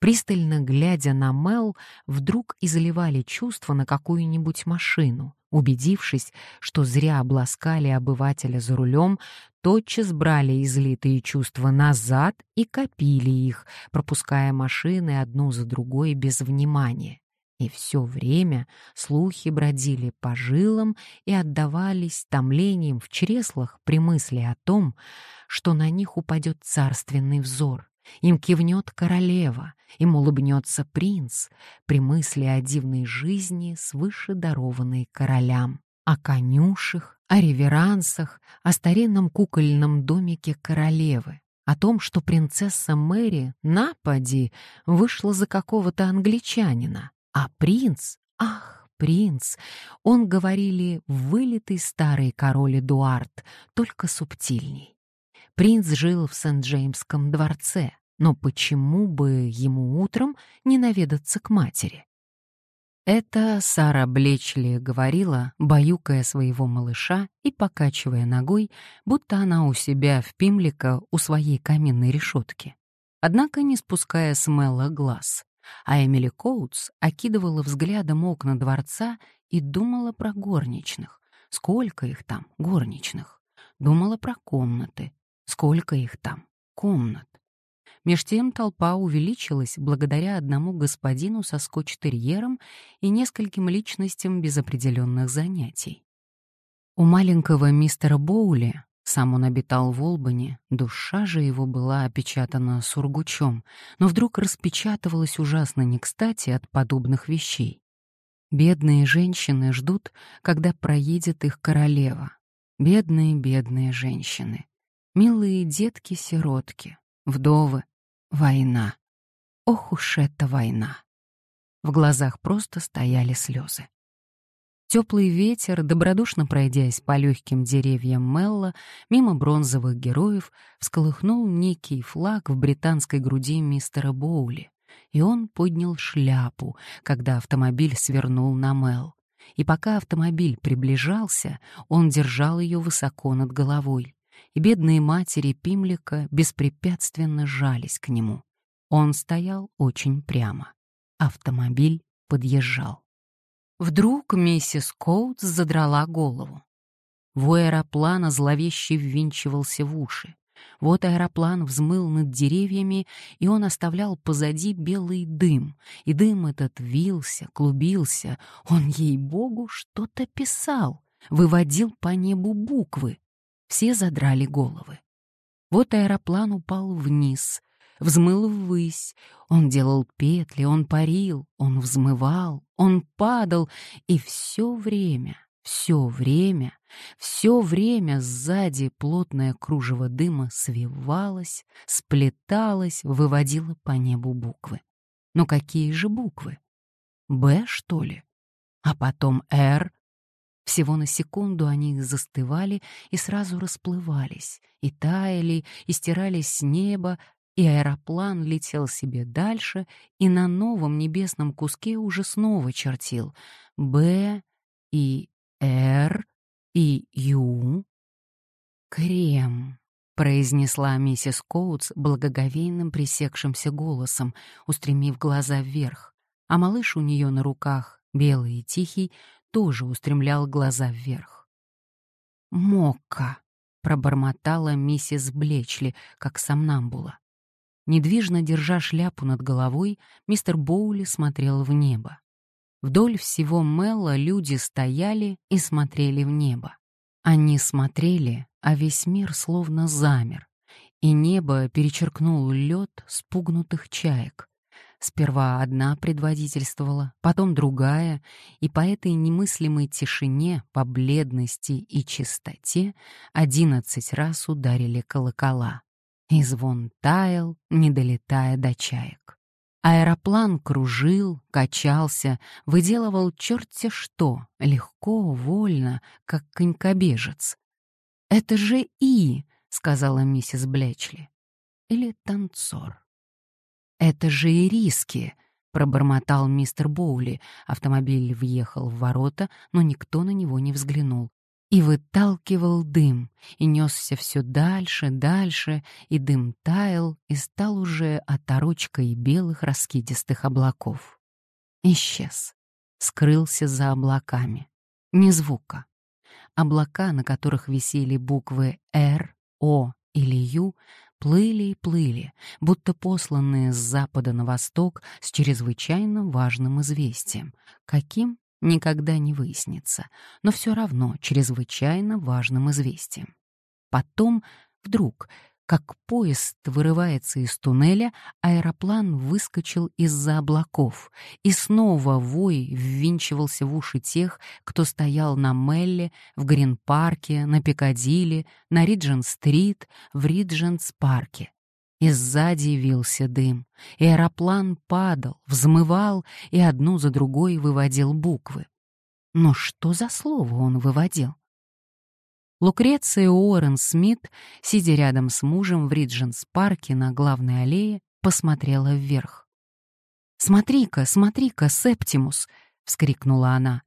Пристально глядя на Мел, вдруг изливали чувства на какую-нибудь машину. Убедившись, что зря обласкали обывателя за рулем, тотчас брали излитые чувства назад и копили их, пропуская машины одну за другой без внимания. И все время слухи бродили по жилам и отдавались томлением в чреслах при мысли о том, что на них упадет царственный взор, им кивнет королева, им улыбнется принц при мысли о дивной жизни, свыше дарованной королям, о конюшах, о реверансах, о старинном кукольном домике королевы, о том, что принцесса Мэри, напади, вышла за какого-то англичанина, а принц, ах, принц, он, говорили, вылитый старый король Эдуард, только субтильней. Принц жил в Сент-Джеймском дворце, но почему бы ему утром не наведаться к матери? Это Сара Блечли говорила, баюкая своего малыша и покачивая ногой, будто она у себя в Пимлика у своей каминной решетки. Однако не спуская с Мэлла глаз. А Эмили Коутс окидывала взглядом окна дворца и думала про горничных. Сколько их там, горничных? Думала про комнаты, Сколько их там? Комнат. Меж тем толпа увеличилась благодаря одному господину со скотч-терьером и нескольким личностям без определенных занятий. У маленького мистера Боули, сам он обитал в Олбани, душа же его была опечатана сургучом, но вдруг распечатывалась ужасно не кстати от подобных вещей. Бедные женщины ждут, когда проедет их королева. Бедные, бедные женщины. Милые детки-сиротки, вдовы, война. Ох уж эта война! В глазах просто стояли слезы. Теплый ветер, добродушно пройдясь по легким деревьям Мелла, мимо бронзовых героев, всколыхнул некий флаг в британской груди мистера Боули, и он поднял шляпу, когда автомобиль свернул на Мел. И пока автомобиль приближался, он держал ее высоко над головой, бедные матери Пимлика беспрепятственно жались к нему. Он стоял очень прямо. Автомобиль подъезжал. Вдруг миссис Коутс задрала голову. Вой аэроплана зловеще ввинчивался в уши. Вот аэроплан взмыл над деревьями, и он оставлял позади белый дым, и дым этот вился, клубился. Он, ей-богу, что-то писал, выводил по небу буквы. Все задрали головы. Вот аэроплан упал вниз, взмыл ввысь. Он делал петли, он парил, он взмывал, он падал, и все время, все время, все время сзади плотное кружево дыма свивалось, сплеталось, выводило по небу буквы. Но какие же буквы? «Б», что ли? А потом «Р», всего на секунду они застывали и сразу расплывались, и таяли, и стирались с неба, и аэроплан летел себе дальше, и на новом небесном куске уже снова чертил «Б» и «Р» и «Ю». «Крем», — произнесла миссис Коутс благоговейным пресекшимся голосом, устремив глаза вверх, а малыш у нее на руках, белый и тихий, тоже устремлял глаза вверх. «Мокка», — пробормотала миссис Блечли, как сомнамбула. Недвижно держа шляпу над головой, мистер Боули смотрел в небо. Вдоль всего Мелла люди стояли и смотрели в небо. Они смотрели, а весь мир словно замер, и небо перечеркнул лед спугнутых чаек. Сперва одна предводительствовала, потом другая, и по этой немыслимой тишине, по бледности и чистоте одиннадцать раз ударили колокола и звон таял, не долетая до чаек. Аэроплан кружил, качался, выделывал черти что, легко, вольно, как конькобежец. «Это же И», — сказала миссис Блечли. «Или танцор». «Это же и риски», — пробормотал мистер Боули. Автомобиль въехал в ворота, но никто на него не взглянул и выталкивал дым, и несся все дальше, дальше, и дым таял и стал уже оторочкой белых раскидистых облаков. Исчез, скрылся за облаками. Ни звука. Облака, на которых висели буквы «Р», «О» или «Ю», плыли и плыли, будто посланные с запада на восток с чрезвычайно важным известием. Каким никогда не выяснится, но все равно чрезвычайно важным известием. Потом, вдруг, как поезд вырывается из туннеля, аэроплан выскочил из-за облаков, и снова вой ввинчивался в уши тех, кто стоял на Мелле, в Грин-парке, на Пикадилли, на Риджен-стрит, в Ридженс-парке. И сзади вился дым, и аэроплан падал, взмывал и одну за другой выводил буквы. Но что за слово он выводил? Лукреция Уоррен Смит, сидя рядом с мужем в Ридженс-парке на главной аллее, посмотрела вверх. «Смотри-ка, смотри-ка, Септимус!» — вскрикнула она.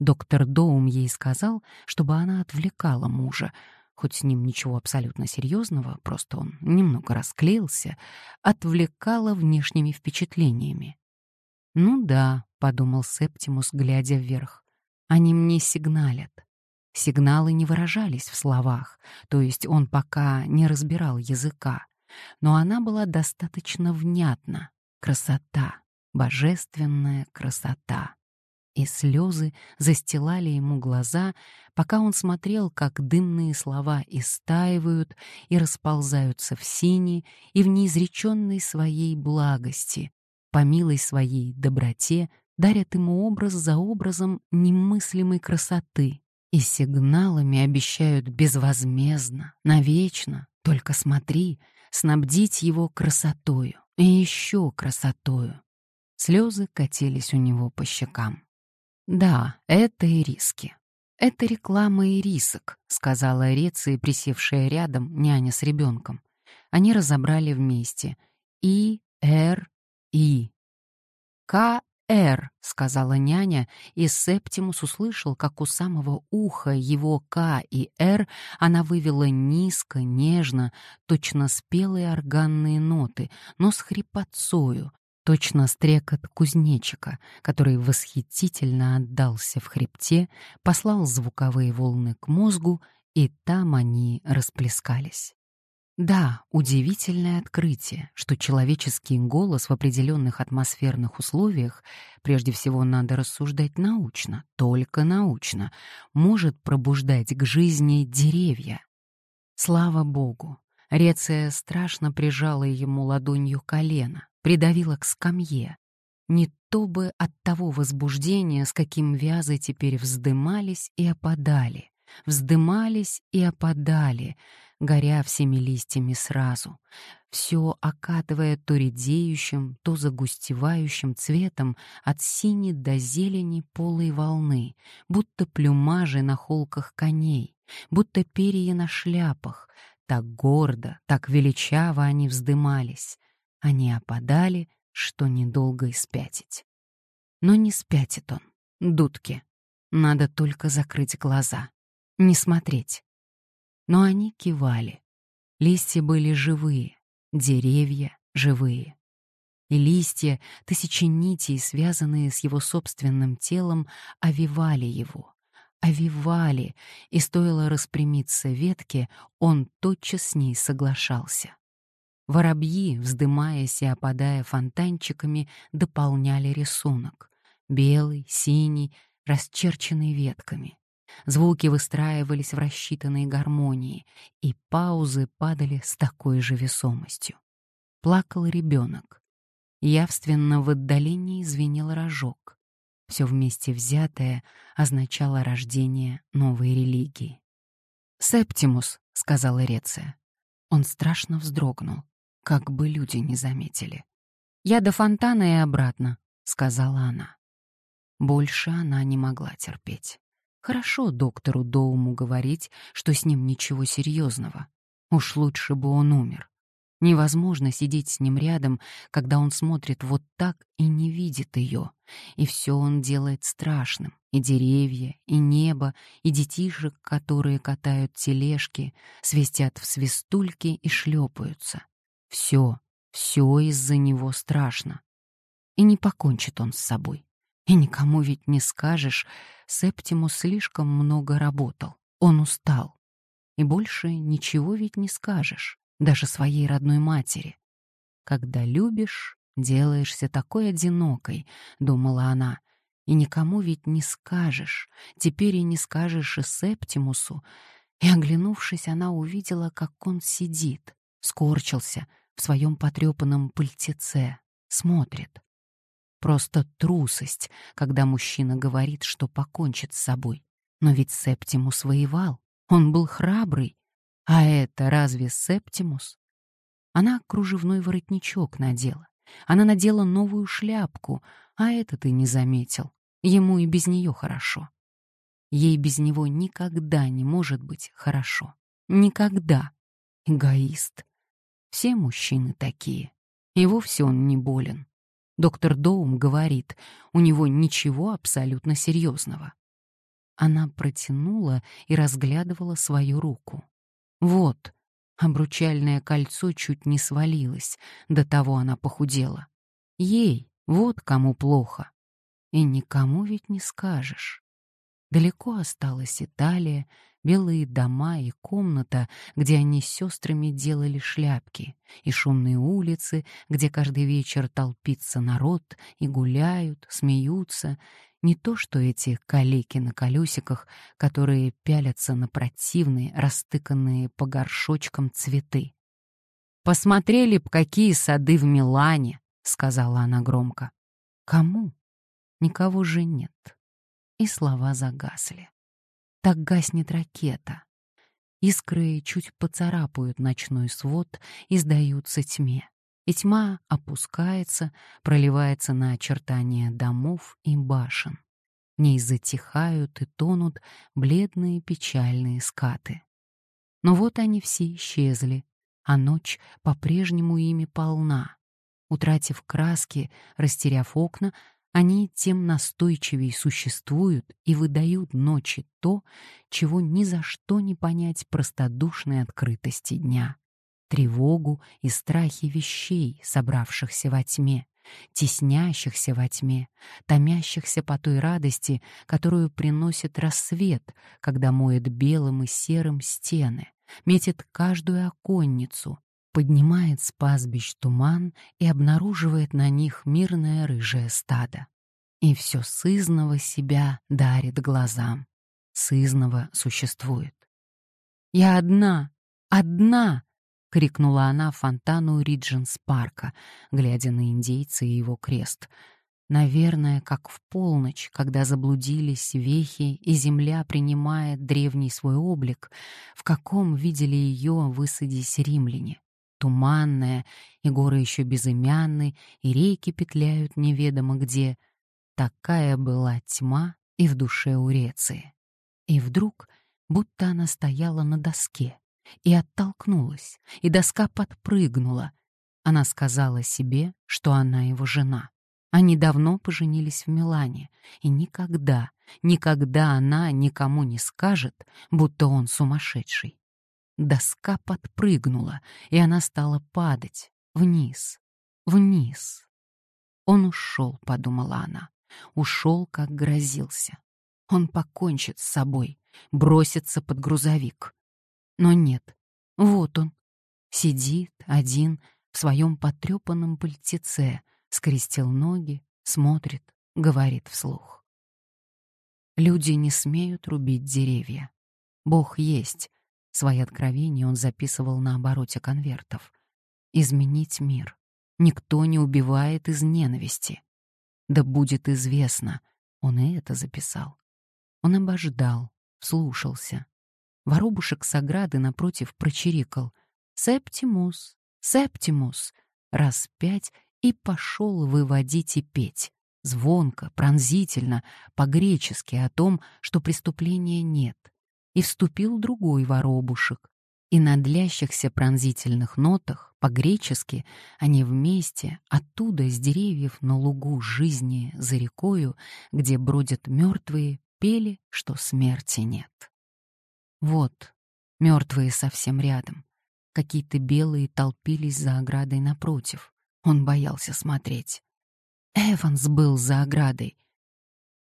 Доктор Доум ей сказал, чтобы она отвлекала мужа, хоть с ним ничего абсолютно серьезного, просто он немного расклеился, отвлекала внешними впечатлениями. «Ну да», — подумал Септимус, глядя вверх, — «они мне сигналят». Сигналы не выражались в словах, то есть он пока не разбирал языка, но она была достаточно внятна. Красота, божественная красота и слезы застилали ему глаза, пока он смотрел, как дымные слова истаивают и расползаются в сине и в неизреченной своей благости, по милой своей доброте, дарят ему образ за образом немыслимой красоты и сигналами обещают безвозмездно, навечно, только смотри, снабдить его красотою и еще красотою. Слезы катились у него по щекам. Да, это и риски. Это реклама и рисок, сказала Реция, присевшая рядом, няня с ребенком. Они разобрали вместе. И, Р, И. К, Р, сказала няня, и Септимус услышал, как у самого уха его К и Р она вывела низко, нежно, точно спелые органные ноты, но с хрипотцою, точно стрекот кузнечика, который восхитительно отдался в хребте, послал звуковые волны к мозгу, и там они расплескались. Да, удивительное открытие, что человеческий голос в определенных атмосферных условиях, прежде всего надо рассуждать научно, только научно, может пробуждать к жизни деревья. Слава Богу! Реция страшно прижала ему ладонью колено, придавила к скамье. Не то бы от того возбуждения, с каким вязы теперь вздымались и опадали, вздымались и опадали — горя всеми листьями сразу, все окатывая то редеющим, то загустевающим цветом от синей до зелени полой волны, будто плюмажи на холках коней, будто перья на шляпах, так гордо, так величаво они вздымались. Они опадали, что недолго и спятить. Но не спятит он, дудки. Надо только закрыть глаза, не смотреть но они кивали. Листья были живые, деревья живые. И листья, тысячи нитей, связанные с его собственным телом, овивали его, овивали, и стоило распрямиться ветке, он тотчас с ней соглашался. Воробьи, вздымаясь и опадая фонтанчиками, дополняли рисунок. Белый, синий, расчерченный ветками. Звуки выстраивались в рассчитанной гармонии, и паузы падали с такой же весомостью. Плакал ребенок. Явственно в отдалении звенел рожок. Все вместе взятое означало рождение новой религии. «Септимус», — сказала Реция. Он страшно вздрогнул, как бы люди не заметили. «Я до фонтана и обратно», — сказала она. Больше она не могла терпеть. Хорошо доктору Доуму говорить, что с ним ничего серьезного. Уж лучше бы он умер. Невозможно сидеть с ним рядом, когда он смотрит вот так и не видит ее. И все он делает страшным. И деревья, и небо, и детишек, которые катают тележки, свистят в свистульки и шлепаются. Все, все из-за него страшно. И не покончит он с собой. И никому ведь не скажешь, Септимус слишком много работал, он устал. И больше ничего ведь не скажешь, даже своей родной матери. Когда любишь, делаешься такой одинокой, думала она, и никому ведь не скажешь, теперь и не скажешь и Септимусу. И, оглянувшись, она увидела, как он сидит, скорчился в своем потрепанном пыльтеце, смотрит. Просто трусость, когда мужчина говорит, что покончит с собой. Но ведь Септимус воевал, он был храбрый. А это разве Септимус? Она кружевной воротничок надела. Она надела новую шляпку, а это ты не заметил. Ему и без нее хорошо. Ей без него никогда не может быть хорошо. Никогда. Эгоист. Все мужчины такие. И вовсе он не болен. Доктор Доум говорит, у него ничего абсолютно серьезного. Она протянула и разглядывала свою руку. Вот, обручальное кольцо чуть не свалилось, до того она похудела. Ей, вот кому плохо. И никому ведь не скажешь. Далеко осталась Италия, белые дома и комната, где они с сестрами делали шляпки, и шумные улицы, где каждый вечер толпится народ и гуляют, смеются, не то что эти калеки на колесиках, которые пялятся на противные, растыканные по горшочкам цветы. «Посмотрели б, какие сады в Милане!» — сказала она громко. «Кому? Никого же нет». И слова загасли. Так гаснет ракета. Искры чуть поцарапают ночной свод и сдаются тьме. И тьма опускается, проливается на очертания домов и башен. в ней затихают и тонут бледные печальные скаты. Но вот они все исчезли, а ночь по-прежнему ими полна. Утратив краски, растеряв окна, они тем настойчивее существуют и выдают ночи то, чего ни за что не понять простодушной открытости дня. Тревогу и страхи вещей, собравшихся во тьме, теснящихся во тьме, томящихся по той радости, которую приносит рассвет, когда моет белым и серым стены, метит каждую оконницу, поднимает с пастбищ туман и обнаруживает на них мирное рыжее стадо. И все сызного себя дарит глазам. Сызного существует. «Я одна! Одна!» — крикнула она фонтану Ридженс-парка, глядя на индейца и его крест. Наверное, как в полночь, когда заблудились вехи, и земля принимает древний свой облик, в каком видели ее высадись римляне. Туманная, и горы еще безымянны, и реки петляют неведомо где. Такая была тьма и в душе Уреции. И вдруг, будто она стояла на доске, и оттолкнулась, и доска подпрыгнула. Она сказала себе, что она его жена. Они давно поженились в Милане, и никогда, никогда она никому не скажет, будто он сумасшедший. Доска подпрыгнула, и она стала падать вниз, вниз. Он ушел, подумала она, ушел, как грозился. Он покончит с собой, бросится под грузовик. Но нет, вот он, сидит один в своем потрепанном пальтеце, скрестил ноги, смотрит, говорит вслух. Люди не смеют рубить деревья. Бог есть. Свои откровения он записывал на обороте конвертов. Изменить мир. Никто не убивает из ненависти. Да будет известно, он и это записал. Он обождал, вслушался, Воробушек с ограды напротив прочирикал «Септимус! Септимус!» раз пять и пошел выводить и петь. Звонко, пронзительно, по-гречески о том, что преступления нет. И вступил другой воробушек. И на длящихся пронзительных нотах, по-гречески, они вместе, оттуда, из деревьев на лугу жизни за рекою, где бродят мертвые, пели, что смерти нет. Вот, мертвые совсем рядом. Какие-то белые толпились за оградой напротив. Он боялся смотреть. Эванс был за оградой.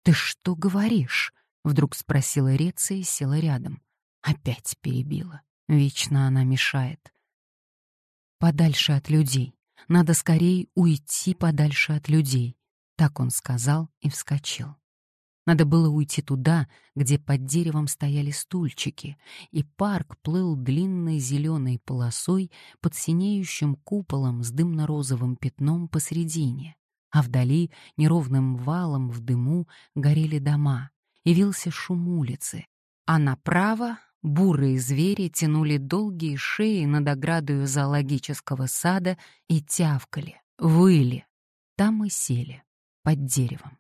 «Ты что говоришь?» — вдруг спросила Реция и села рядом. Опять перебила. Вечно она мешает. «Подальше от людей. Надо скорее уйти подальше от людей», — так он сказал и вскочил. Надо было уйти туда, где под деревом стояли стульчики, и парк плыл длинной зеленой полосой под синеющим куполом с дымно-розовым пятном посредине, а вдали неровным валом в дыму горели дома, явился шум улицы, а направо бурые звери тянули долгие шеи над оградою зоологического сада и тявкали, выли. Там и сели, под деревом.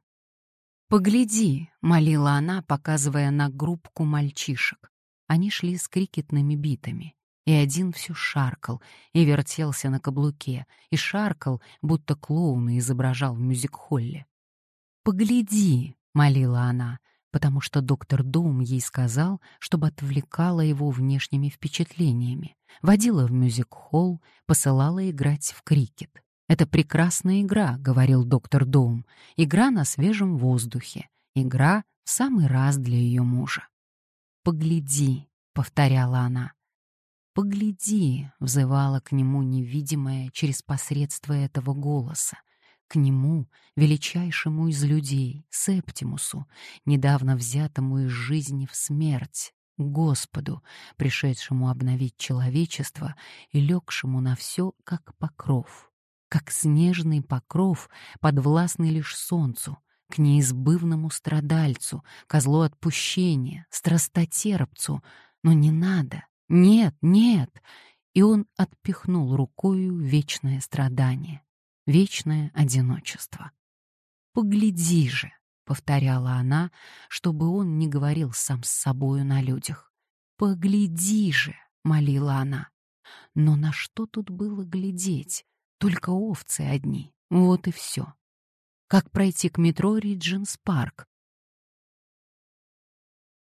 «Погляди», — молила она, показывая на группку мальчишек. Они шли с крикетными битами, и один все шаркал и вертелся на каблуке, и шаркал, будто клоуна изображал в мюзик-холле. «Погляди», — молила она, потому что доктор Доум ей сказал, чтобы отвлекала его внешними впечатлениями, водила в мюзик-холл, посылала играть в крикет. «Это прекрасная игра», — говорил доктор Доум. «Игра на свежем воздухе. Игра в самый раз для ее мужа». «Погляди», — повторяла она. «Погляди», — взывала к нему невидимая через посредство этого голоса. К нему, величайшему из людей, Септимусу, недавно взятому из жизни в смерть, Господу, пришедшему обновить человечество и легшему на все, как покров как снежный покров, подвластный лишь солнцу, к неизбывному страдальцу, козлу отпущения, страстотерпцу. Но не надо, нет, нет. И он отпихнул рукою вечное страдание, вечное одиночество. Погляди же, повторяла она, чтобы он не говорил сам с собою на людях. «Погляди же!» — молила она. Но на что тут было глядеть? Только овцы одни. Вот и все. Как пройти к метро Риджинс Парк?